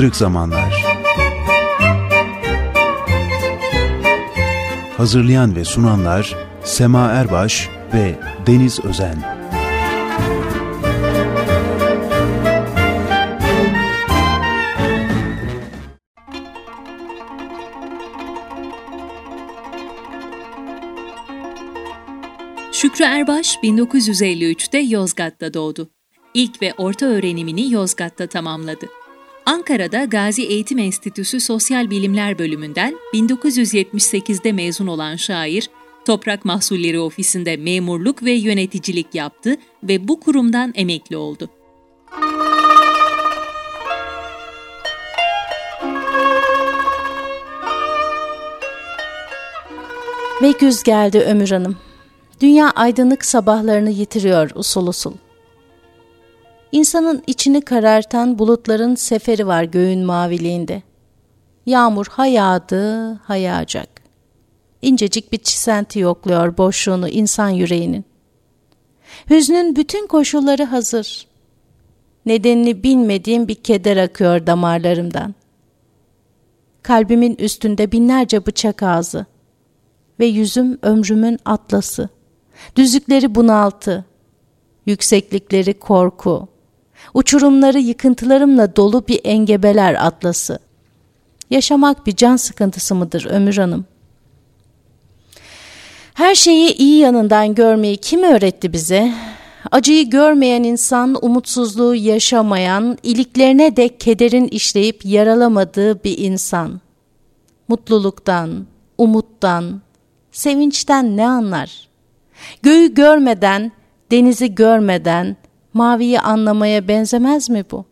Kırık Zamanlar Hazırlayan ve sunanlar Sema Erbaş ve Deniz Özen Şükrü Erbaş 1953'te Yozgat'ta doğdu. İlk ve orta öğrenimini Yozgat'ta tamamladı. Ankara'da Gazi Eğitim Enstitüsü Sosyal Bilimler Bölümünden 1978'de mezun olan şair, Toprak Mahsulleri Ofisi'nde memurluk ve yöneticilik yaptı ve bu kurumdan emekli oldu. Ve güz geldi Ömür Hanım. Dünya aydınlık sabahlarını yitiriyor usul usul. İnsanın içini karartan bulutların seferi var göğün maviliğinde. Yağmur ha yağdı, ha yağacak. İncecik bir çisenti yokluyor boşluğunu insan yüreğinin. Hüznün bütün koşulları hazır. Nedenini bilmediğim bir keder akıyor damarlarımdan. Kalbimin üstünde binlerce bıçak ağzı ve yüzüm ömrümün atlası. Düzlükleri bunaltı, yükseklikleri korku, uçurumları yıkıntılarımla dolu bir engebeler atlası. Yaşamak bir can sıkıntısı mıdır Ömür Hanım? Her şeyi iyi yanından görmeyi kim öğretti bize? Acıyı görmeyen insan, umutsuzluğu yaşamayan, iliklerine de kederin işleyip yaralamadığı bir insan. Mutluluktan, umuttan, sevinçten ne anlar? Göğü görmeden, denizi görmeden maviyi anlamaya benzemez mi bu?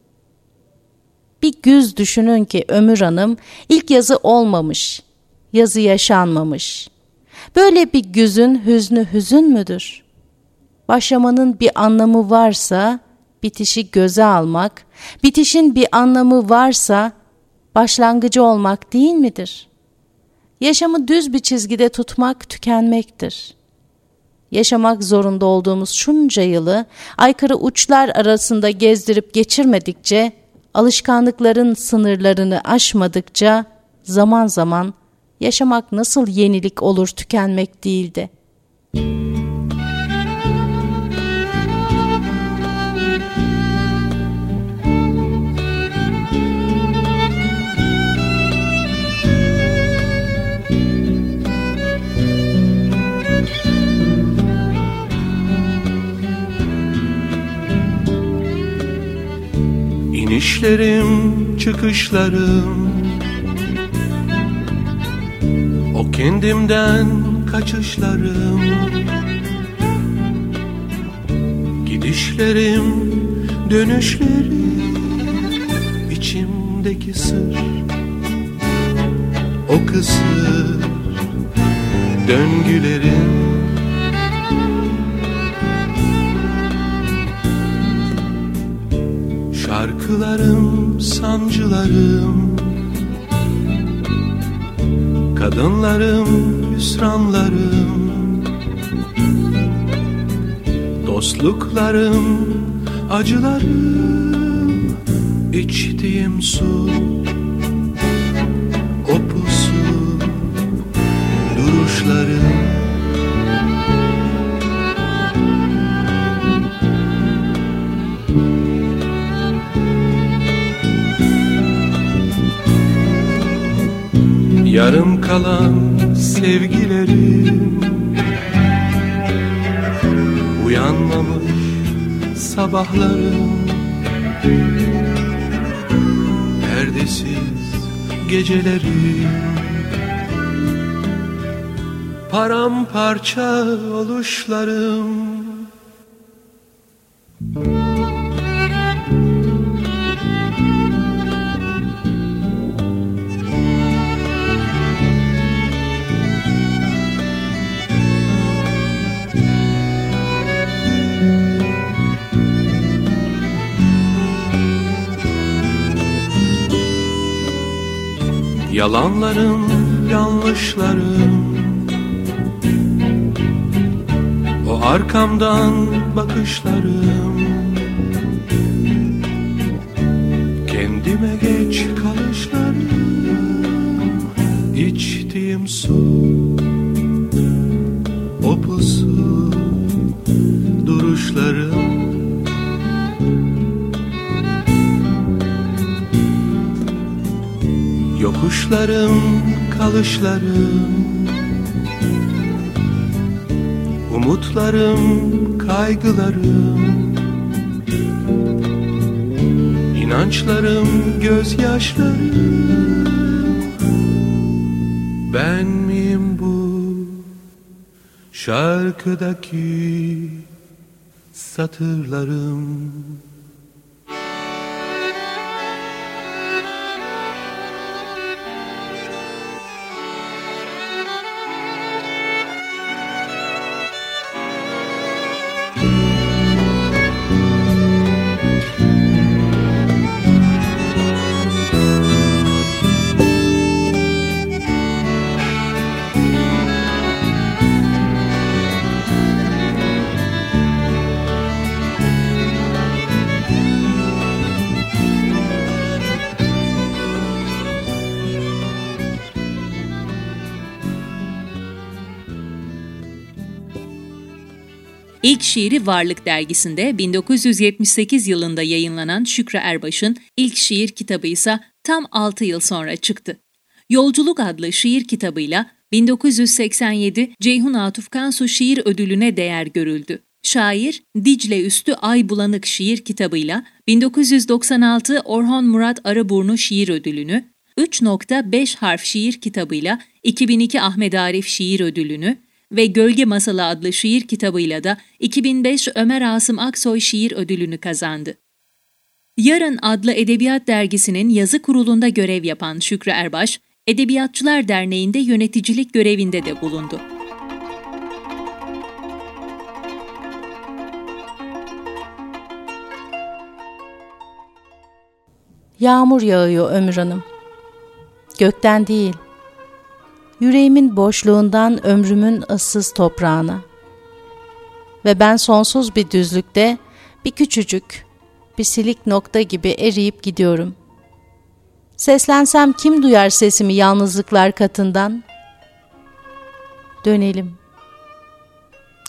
Bir güz düşünün ki Ömür Hanım ilk yazı olmamış, yazı yaşanmamış. Böyle bir güzün hüznü hüzün müdür? Başlamanın bir anlamı varsa bitişi göze almak, bitişin bir anlamı varsa başlangıcı olmak değil midir? Yaşamı düz bir çizgide tutmak tükenmektir yaşamak zorunda olduğumuz şunca yılı aykırı uçlar arasında gezdirip geçirmedikçe, alışkanlıkların sınırlarını aşmadıkça zaman zaman yaşamak nasıl yenilik olur tükenmek değildi. İnişlerim, çıkışlarım. O kendimden kaçışlarım. Gidişlerim, dönüşlerim içimdeki sır. O kısır döngülerim Şarkılarım, sancılarım. Kadınlarım, hüsranlarım. Dostluklarım, acılarım. İçtiğim su Yarım kalan sevgilerim. Uyanmamış sabahlarım. Perdesiz gecelerim. Paramparça oluşlarım Yalanlarım, yanlışlarım O arkamdan bakışlarım Yokuşlarım, kalışlarım. Umutlarım, kaygılarım. İnançlarım, gözyaşlarım. Ben miyim bu şarkıdaki satırlarım İlk şiiri Varlık dergisinde 1978 yılında yayınlanan Şükrü Erbaş'ın ilk şiir kitabı ise tam 6 yıl sonra çıktı. Yolculuk adlı şiir kitabıyla 1987 Ceyhun Atuf Kansu Şiir Ödülü'ne değer görüldü. Şair, Dicle Üstü Ay Bulanık şiir kitabıyla 1996 Orhan Murat Araburnu Şiir Ödülünü, 3.5 harf şiir kitabıyla 2002 Ahmet Arif Şiir Ödülünü, ve Gölge Masalı adlı şiir kitabıyla da 2005 Ömer Asım Aksoy Şiir Ödülünü kazandı. Yarın adlı Edebiyat Dergisi'nin yazı kurulunda görev yapan Şükrü Erbaş, Edebiyatçılar Derneği'nde yöneticilik görevinde de bulundu. Yağmur yağıyor Ömür Hanım. Gökten değil, yüreğimin boşluğundan ömrümün ıssız toprağına. Ve ben sonsuz bir düzlükte bir küçücük, bir silik nokta gibi eriyip gidiyorum. Seslensem kim duyar sesimi yalnızlıklar katından? Dönelim.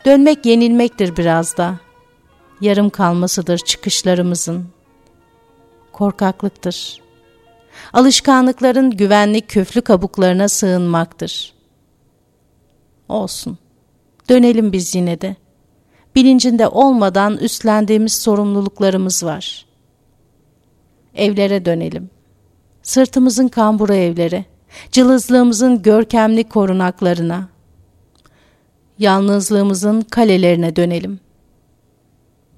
Dönmek yenilmektir biraz da. Yarım kalmasıdır çıkışlarımızın. Korkaklıktır.'' Alışkanlıkların güvenli küflü kabuklarına sığınmaktır. Olsun. Dönelim biz yine de. Bilincinde olmadan üstlendiğimiz sorumluluklarımız var. Evlere dönelim. Sırtımızın kambura evlere, cılızlığımızın görkemli korunaklarına, yalnızlığımızın kalelerine dönelim.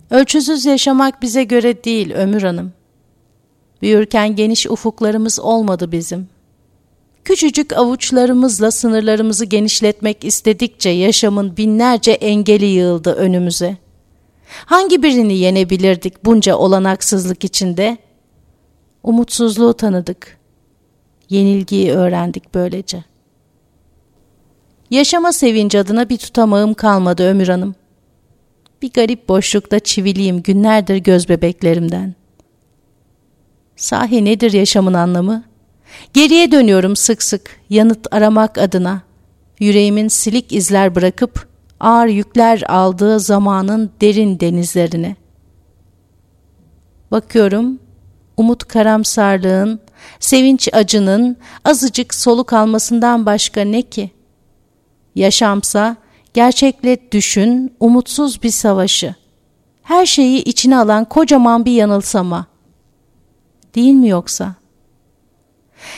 Ölçüsüz yaşamak bize göre değil Ömür Hanım. Büyürken geniş ufuklarımız olmadı bizim. Küçücük avuçlarımızla sınırlarımızı genişletmek istedikçe yaşamın binlerce engeli yığıldı önümüze. Hangi birini yenebilirdik bunca olanaksızlık içinde? Umutsuzluğu tanıdık. Yenilgiyi öğrendik böylece. Yaşama sevinci adına bir tutamağım kalmadı Ömür Hanım. Bir garip boşlukta çiviliyim günlerdir göz bebeklerimden. Sahi nedir yaşamın anlamı? Geriye dönüyorum sık sık yanıt aramak adına. Yüreğimin silik izler bırakıp ağır yükler aldığı zamanın derin denizlerine. Bakıyorum umut karamsarlığın, sevinç acının azıcık soluk almasından başka ne ki? Yaşamsa gerçekle düşün umutsuz bir savaşı. Her şeyi içine alan kocaman bir yanılsama. Değil mi yoksa?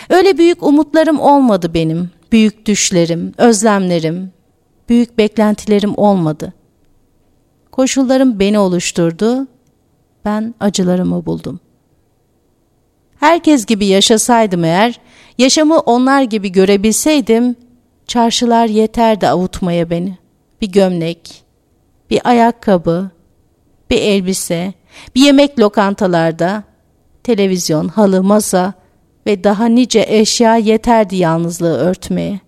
Öyle büyük umutlarım olmadı benim. Büyük düşlerim, özlemlerim, büyük beklentilerim olmadı. Koşullarım beni oluşturdu. Ben acılarımı buldum. Herkes gibi yaşasaydım eğer, yaşamı onlar gibi görebilseydim, çarşılar yeterdi avutmaya beni. Bir gömlek, bir ayakkabı, bir elbise, bir yemek lokantalarda, televizyon, halı, masa ve daha nice eşya yeterdi yalnızlığı örtmeye.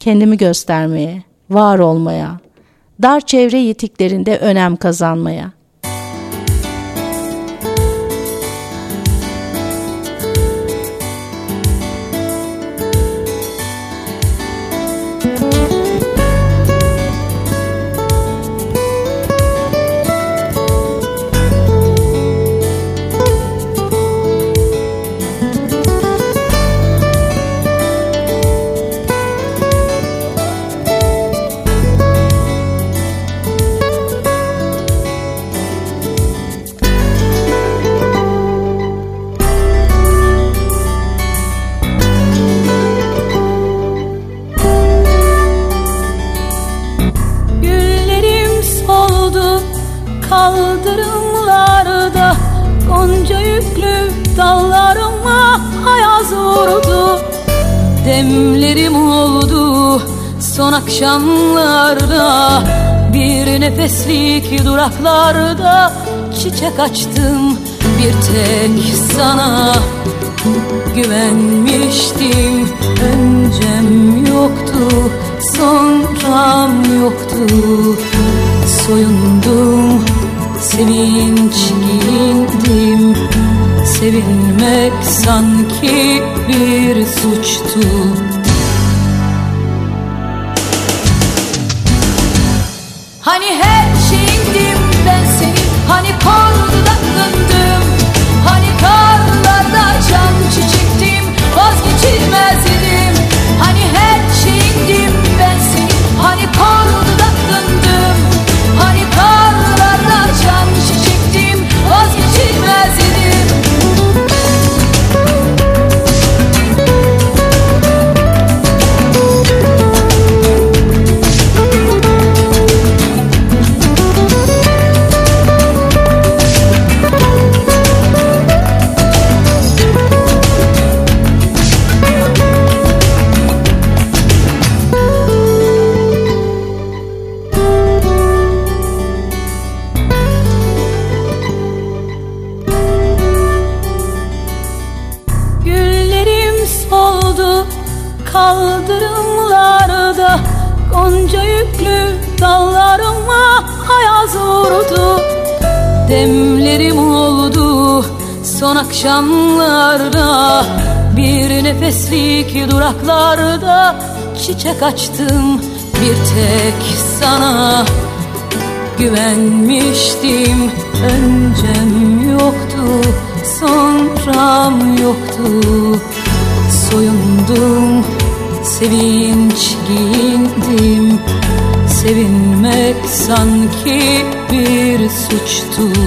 Kendimi göstermeye, var olmaya, dar çevre yitiklerinde önem kazanmaya.'' Son akşamlarda Bir nefeslik duraklarda çiçek açtım bir tek sana. Güvenmiştim öncem yoktu sonram yoktu. Soyundum sevinç giyindim. Sevinmek sanki bir suçtu akşamlarda Bir nefeslik duraklarda Çiçek açtım bir tek sana. Güvenmiştim öncem yoktu sonram yoktu. Soyundum sevinç giyindim. Sevinmek sanki bir suçtu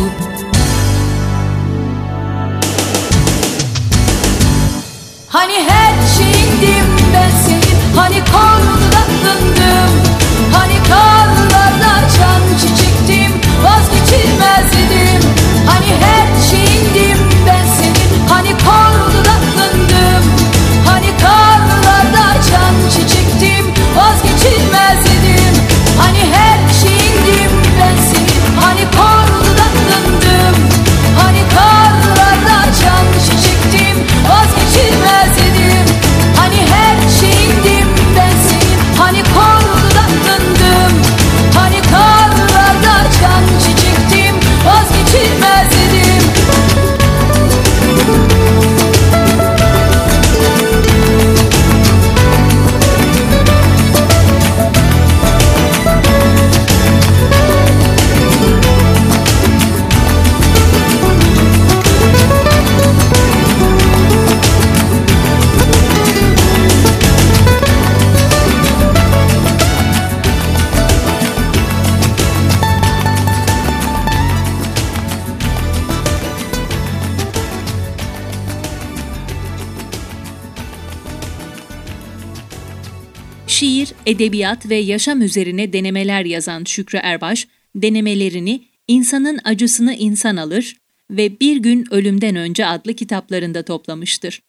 Şiir, edebiyat ve yaşam üzerine denemeler yazan Şükrü Erbaş, denemelerini İnsanın Acısını İnsan Alır ve Bir Gün Ölümden Önce adlı kitaplarında toplamıştır.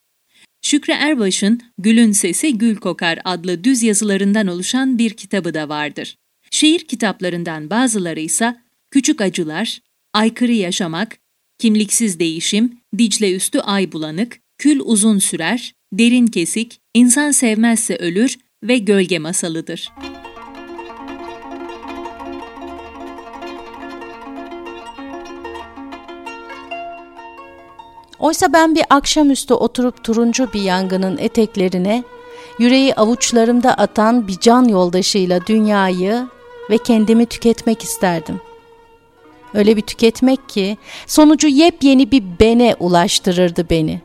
Şükrü Erbaş'ın Gülün Sesi Gül Kokar adlı düz yazılarından oluşan bir kitabı da vardır. Şiir kitaplarından bazıları ise Küçük Acılar, Aykırı Yaşamak, Kimliksiz Değişim, Dicle Üstü Ay Bulanık, Kül Uzun Sürer, Derin Kesik, İnsan Sevmezse Ölür ve Gölge Masalıdır. Oysa ben bir akşamüstü oturup turuncu bir yangının eteklerine, yüreği avuçlarımda atan bir can yoldaşıyla dünyayı ve kendimi tüketmek isterdim. Öyle bir tüketmek ki sonucu yepyeni bir bene ulaştırırdı beni.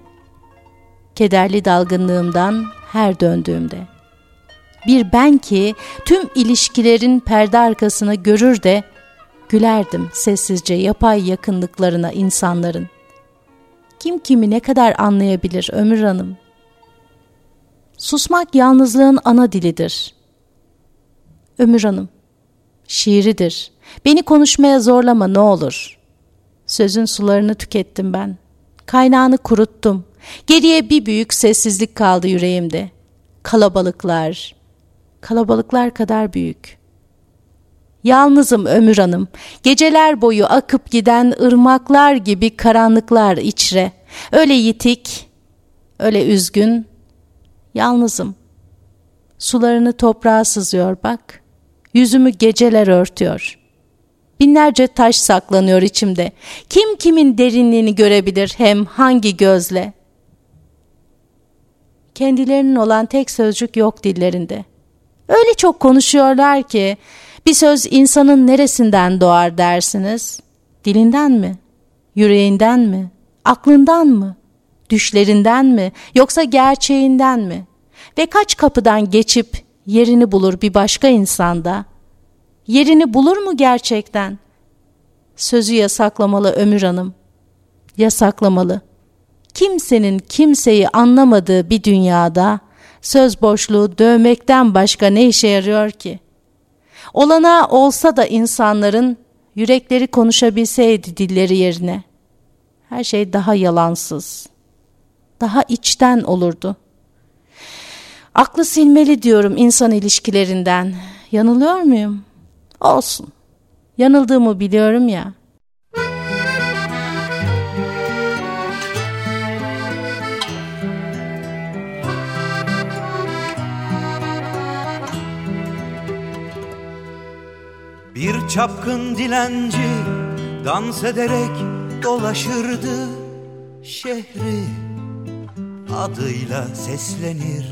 Kederli dalgınlığımdan her döndüğümde. Bir ben ki tüm ilişkilerin perde arkasını görür de gülerdim sessizce yapay yakınlıklarına insanların. Kim kimi ne kadar anlayabilir Ömür Hanım? Susmak yalnızlığın ana dilidir. Ömür Hanım, şiiridir. Beni konuşmaya zorlama ne olur. Sözün sularını tükettim ben. Kaynağını kuruttum. Geriye bir büyük sessizlik kaldı yüreğimde. Kalabalıklar, kalabalıklar kadar büyük. Yalnızım Ömür Hanım, geceler boyu akıp giden ırmaklar gibi karanlıklar içre. Öyle yitik, öyle üzgün, yalnızım. Sularını toprağa sızıyor bak, yüzümü geceler örtüyor. Binlerce taş saklanıyor içimde. Kim kimin derinliğini görebilir hem hangi gözle? Kendilerinin olan tek sözcük yok dillerinde. Öyle çok konuşuyorlar ki bir söz insanın neresinden doğar dersiniz? Dilinden mi? Yüreğinden mi? Aklından mı? Düşlerinden mi? Yoksa gerçeğinden mi? Ve kaç kapıdan geçip yerini bulur bir başka insanda? Yerini bulur mu gerçekten? Sözü yasaklamalı Ömür Hanım. Yasaklamalı. Kimsenin kimseyi anlamadığı bir dünyada söz boşluğu dövmekten başka ne işe yarıyor ki?'' Olana olsa da insanların yürekleri konuşabilseydi dilleri yerine. Her şey daha yalansız, daha içten olurdu. Aklı silmeli diyorum insan ilişkilerinden. Yanılıyor muyum? Olsun. Yanıldığımı biliyorum ya. Bir çapkın dilenci dans ederek dolaşırdı şehri. Adıyla seslenir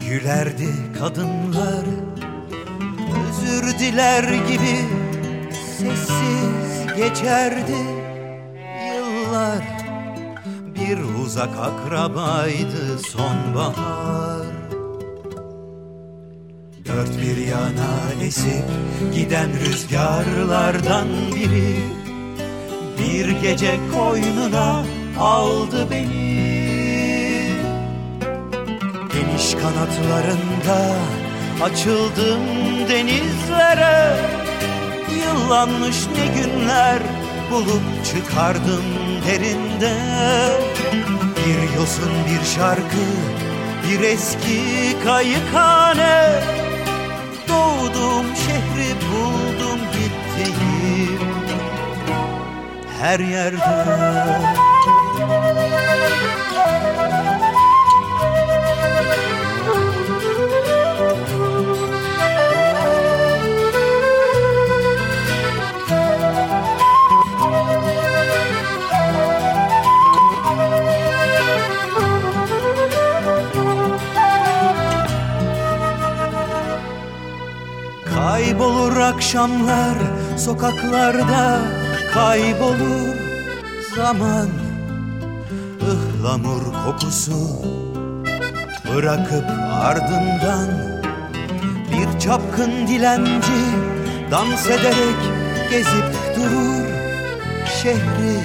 gülerdi kadınlar. Özür diler gibi sessiz geçerdi yıllar. Bir uzak akrabaydı sonbahar Dört bir yana esip giden rüzgarlardan biri Bir gece koynuna aldı beni. Geniş kanatlarında açıldım denizlere Yıllanmış ne günler bulup çıkardım derinde. Bir yosun bir şarkı bir eski kayıkhane Doğdum şehri buldum gittiğim her yerde akşamlar sokaklarda kaybolur zaman. Ihlamur kokusu bırakıp ardından bir çapkın dilenci dans ederek gezip durur. Şehri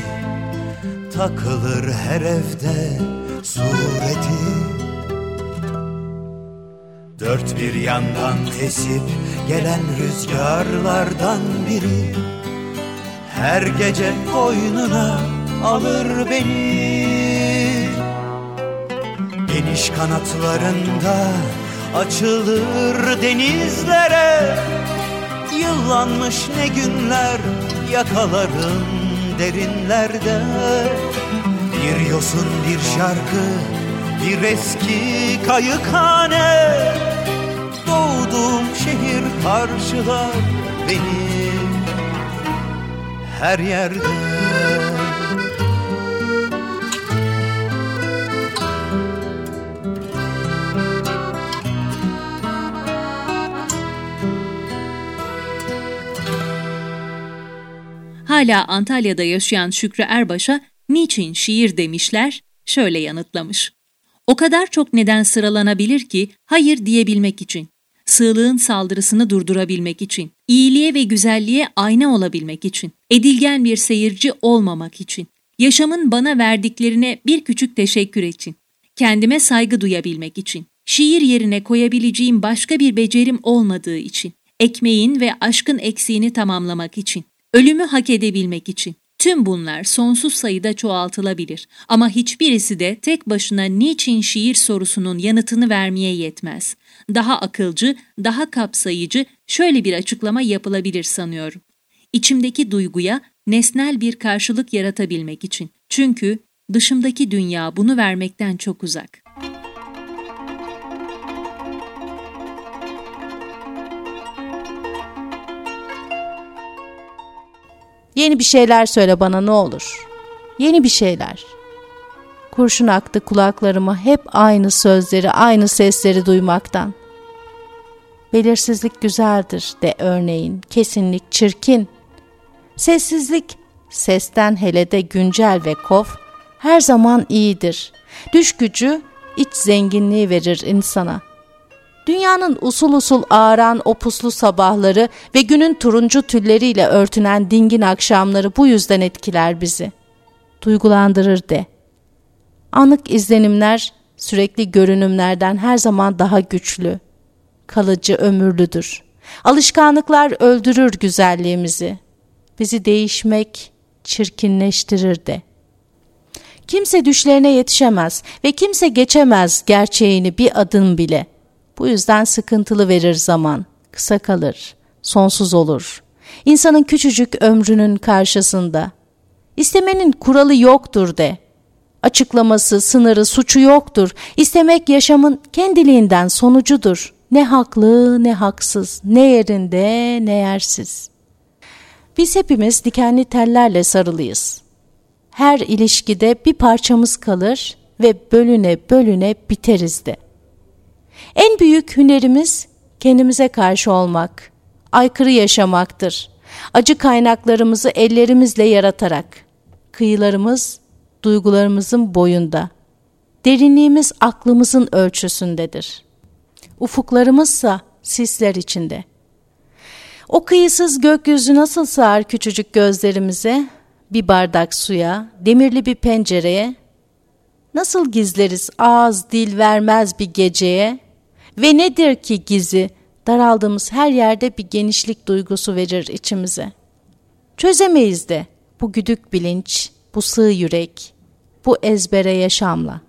takılır her evde sureti Dört bir yandan esip gelen rüzgarlardan biri. Her gece koynuna alır beni. Geniş kanatlarında açılır denizlere. Yıllanmış ne günler yakalarım derinlerde. Bir yosun bir şarkı bir eski kayıkhane Doğduğum şehir karşılar beni her yerde. Hala Antalya'da yaşayan Şükrü Erbaş'a niçin şiir? demişler, şöyle yanıtlamış. O kadar çok neden sıralanabilir ki hayır diyebilmek için, sığlığın saldırısını durdurabilmek için, iyiliğe ve güzelliğe ayna olabilmek için, edilgen bir seyirci olmamak için, yaşamın bana verdiklerine bir küçük teşekkür için, kendime saygı duyabilmek için, şiir yerine koyabileceğim başka bir becerim olmadığı için, ekmeğin ve aşkın eksiğini tamamlamak için, ölümü hak edebilmek için, Bütün bunlar sonsuz sayıda çoğaltılabilir ama hiçbirisi de tek başına niçin şiir sorusunun yanıtını vermeye yetmez. Daha akılcı, daha kapsayıcı şöyle bir açıklama yapılabilir sanıyorum. İçimdeki duyguya nesnel bir karşılık yaratabilmek için. Çünkü dışımdaki dünya bunu vermekten çok uzak. Yeni bir şeyler söyle bana ne olur. Yeni bir şeyler. Kurşun aktı kulaklarıma hep aynı sözleri, aynı sesleri duymaktan. Belirsizlik güzeldir de örneğin, kesinlik çirkin. Sessizlik, sesten hele de güncel ve kof, her zaman iyidir. Düş gücü, iç zenginliği verir insana.'' Dünyanın usul usul ağaran o puslu sabahları ve günün turuncu tülleriyle örtünen dingin akşamları bu yüzden etkiler bizi. Duygulandırır de. Anlık izlenimler sürekli görünümlerden her zaman daha güçlü, kalıcı ömürlüdür. Alışkanlıklar öldürür güzelliğimizi. Bizi değişmek çirkinleştirir de. Kimse düşlerine yetişemez ve kimse geçemez gerçeğini bir adım bile.'' Bu yüzden sıkıntılı verir zaman, kısa kalır, sonsuz olur. İnsanın küçücük ömrünün karşısında. İstemenin kuralı yoktur de. Açıklaması, sınırı, suçu yoktur. İstemek yaşamın kendiliğinden sonucudur. Ne haklı ne haksız, ne yerinde ne yersiz. Biz hepimiz dikenli tellerle sarılıyız. Her ilişkide bir parçamız kalır ve bölüne bölüne biteriz de. En büyük hünerimiz kendimize karşı olmak, aykırı yaşamaktır. Acı kaynaklarımızı ellerimizle yaratarak, kıyılarımız duygularımızın boyunda, derinliğimiz aklımızın ölçüsündedir. Ufuklarımızsa sisler içinde. O kıyısız gökyüzü nasıl sığar küçücük gözlerimize, bir bardak suya, demirli bir pencereye, nasıl gizleriz ağız dil vermez bir geceye, ve nedir ki gizi? Daraldığımız her yerde bir genişlik duygusu verir içimize. Çözemeyiz de bu güdük bilinç, bu sığ yürek, bu ezbere yaşamla.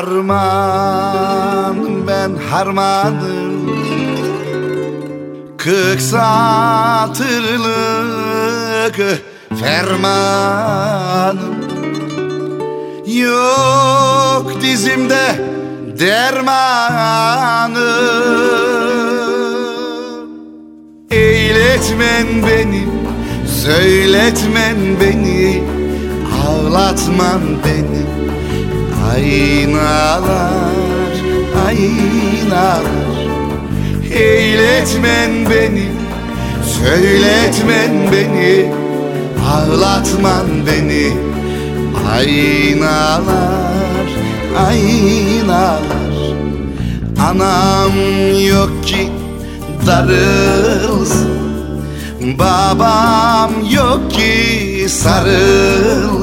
Harmanım ben harmanım. Kırk satırlık fermanım. Yok dizimde dermanım. Eyletmen beni, söyletmen beni Ağlatman beni Aynalar, aynalar. Eyletmen beni, söyletmen beni Ağlatman beni. Aynalar, aynalar. Anam yok ki darılsın. Babam yok ki sarılsın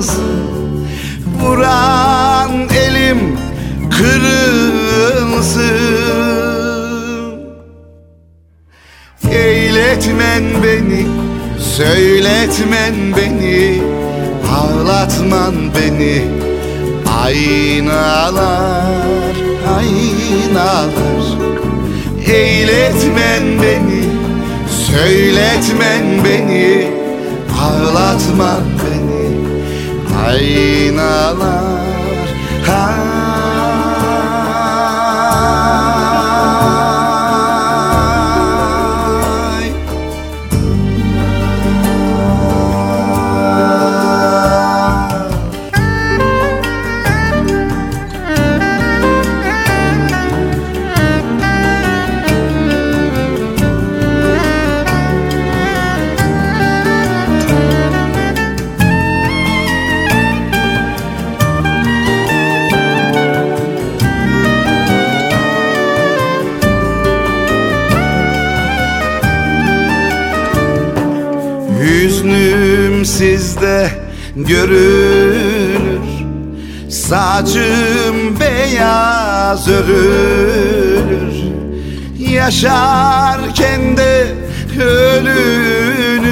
Aynalar, aynalar. Eyletmen beni, söyletmen beni Ağlatman beni. Aynalar sizde görünür. Saçım beyaz örülür. Yaşarken de ölünür.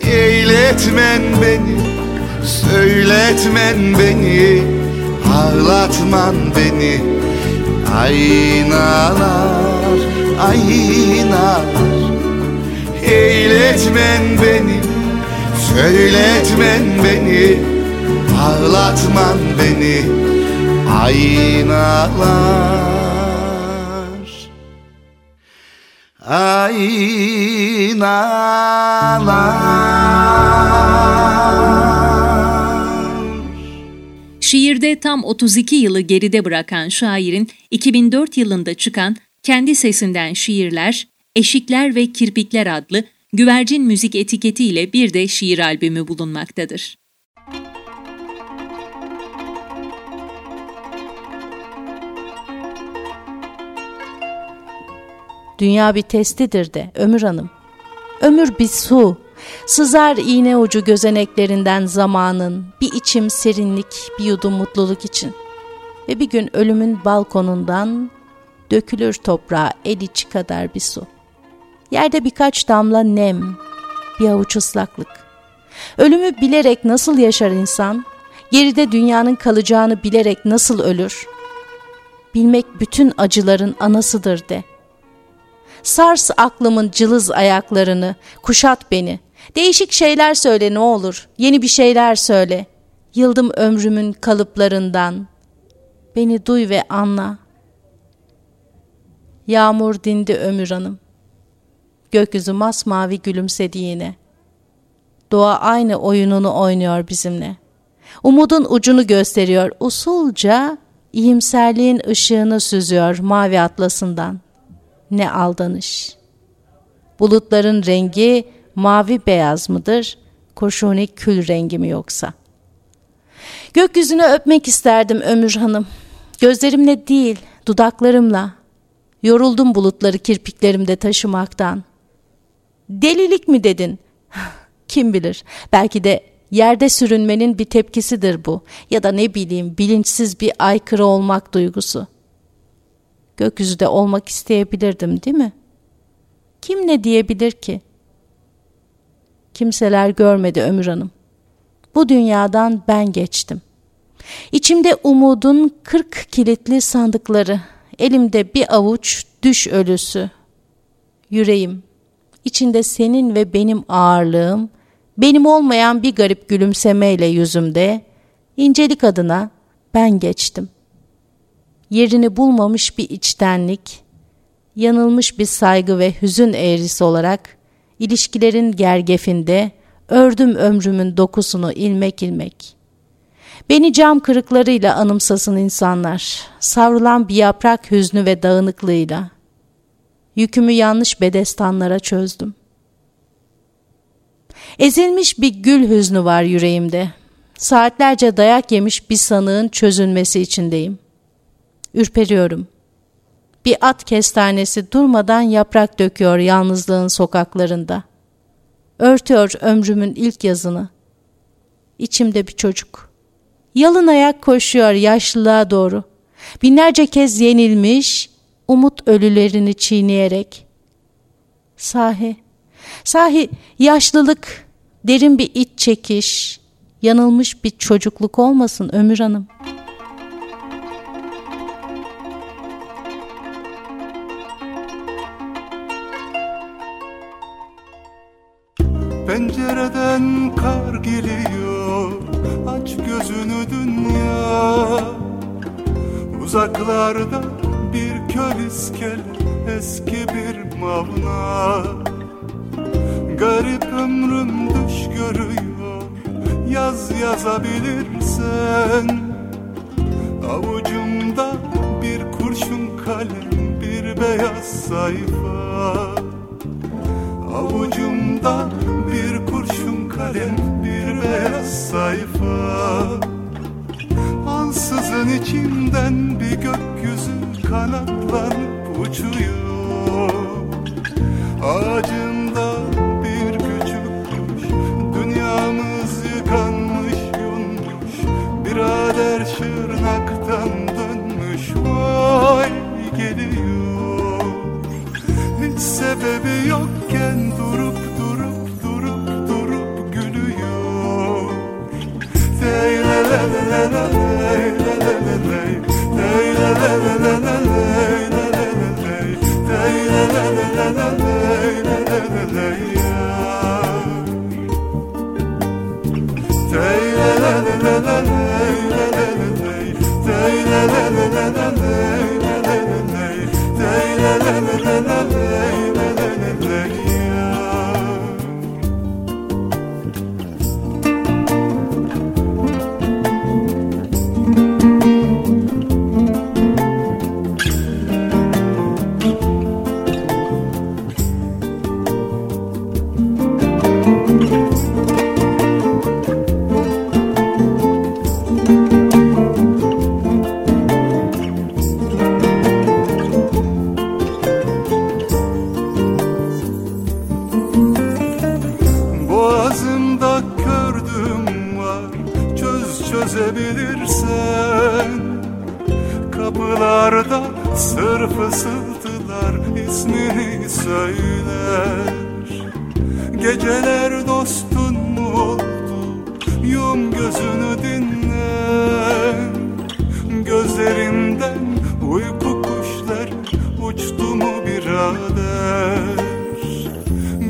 Eyletmen beni, söyletmen beni Ağlatman beni. Aynalar, aynalar Eyletmen beni, söyletmen beni Ağlatman beni Aynalar. Aynalar. Şiirde tam 32 yılı geride bırakan şairin 2004 yılında çıkan Kendi Sesinden Şiirler, Eşikler ve Kirpikler adlı güvercin müzik etiketiyle bir de şiir albümü bulunmaktadır. Dünya bir testidir de Ömür Hanım. Ömür bir su. Sızar iğne ucu gözeneklerinden zamanın, bir içim serinlik, bir yudum mutluluk için. Ve bir gün ölümün balkonundan dökülür toprağa el içi kadar bir su. Yerde birkaç damla nem, bir avuç ıslaklık. Ölümü bilerek nasıl yaşar insan? Geride dünyanın kalacağını bilerek nasıl ölür? Bilmek bütün acıların anasıdır de. Sars aklımın cılız ayaklarını, kuşat beni. Değişik şeyler söyle ne olur, yeni bir şeyler söyle. Yıldım ömrümün kalıplarından. Beni duy ve anla. Yağmur dindi Ömür Hanım. Gökyüzü masmavi gülümsedi yine. Doğa aynı oyununu oynuyor bizimle. Umudun ucunu gösteriyor, usulca iyimserliğin ışığını süzüyor mavi atlasından. Ne aldanış. Bulutların rengi mavi beyaz mıdır, kurşuni kül rengi mi yoksa? Gökyüzünü öpmek isterdim Ömür Hanım. Gözlerimle değil, dudaklarımla. Yoruldum bulutları kirpiklerimde taşımaktan. Delilik mi dedin? Kim bilir. Belki de yerde sürünmenin bir tepkisidir bu. Ya da ne bileyim bilinçsiz bir aykırı olmak duygusu. Gökyüzüde olmak isteyebilirdim değil mi? Kim ne diyebilir ki? Kimseler görmedi Ömür Hanım. Bu dünyadan ben geçtim. İçimde umudun kırk kilitli sandıkları, elimde bir avuç düş ölüsü. Yüreğim, içinde senin ve benim ağırlığım, benim olmayan bir garip gülümsemeyle yüzümde, incelik adına ben geçtim. Yerini bulmamış bir içtenlik, yanılmış bir saygı ve hüzün eğrisi olarak, ilişkilerin gergefinde ördüm ömrümün dokusunu ilmek ilmek. Beni cam kırıklarıyla anımsasın insanlar, savrulan bir yaprak hüznü ve dağınıklığıyla. Yükümü yanlış bedestanlara çözdüm. Ezilmiş bir gül hüznü var yüreğimde. Saatlerce dayak yemiş bir sanığın çözülmesi içindeyim. Ürperiyorum. Bir at kestanesi durmadan yaprak döküyor yalnızlığın sokaklarında. Örtüyor ömrümün ilk yazını. İçimde bir çocuk. Yalın ayak koşuyor yaşlılığa doğru. Binlerce kez yenilmiş, umut ölülerini çiğneyerek. Sahi, sahi yaşlılık, derin bir iç çekiş, yanılmış bir çocukluk olmasın Ömür Hanım. Pencereden kar geliyor Aç gözünü dünya Uzaklarda köl iskele Eski bir mavna. Garip ömrüm düş görüyor Yaz yazabilirsen. Avucumda bir kurşun kalem Bir beyaz sayfa. Avucumda bir kurşun kalem Bir beyaz sayfa. Ansızın içimden bir gökyüzü kanatlanıp uçuyor. Ağacımda bir küçük kuş Dünyamız yıkanmış yunmuş. Birader Şırnak'tan dönmüş Vay geliyor. Hiç sebebi yokken durup durup durup durup gülüyor. Le le le Geceler dostun mu oldu? Yum gözünü dinle. Gözlerinden uyku kuşları Uçtu mu birader?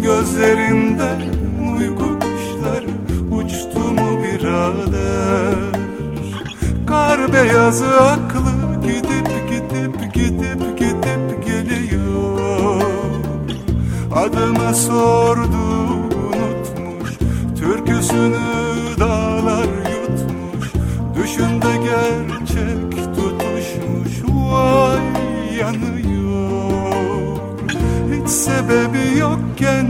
Gözlerinden uyku kuşları uçtu mu birader? Kar beyazı aklı gidip gidip gidip gidip geliyor. Adımı unutmuş Türküsünü dağlar yutmuş Düşünde gerçek tutuşmuş. Vay yanıyor. Hiç sebebi yokken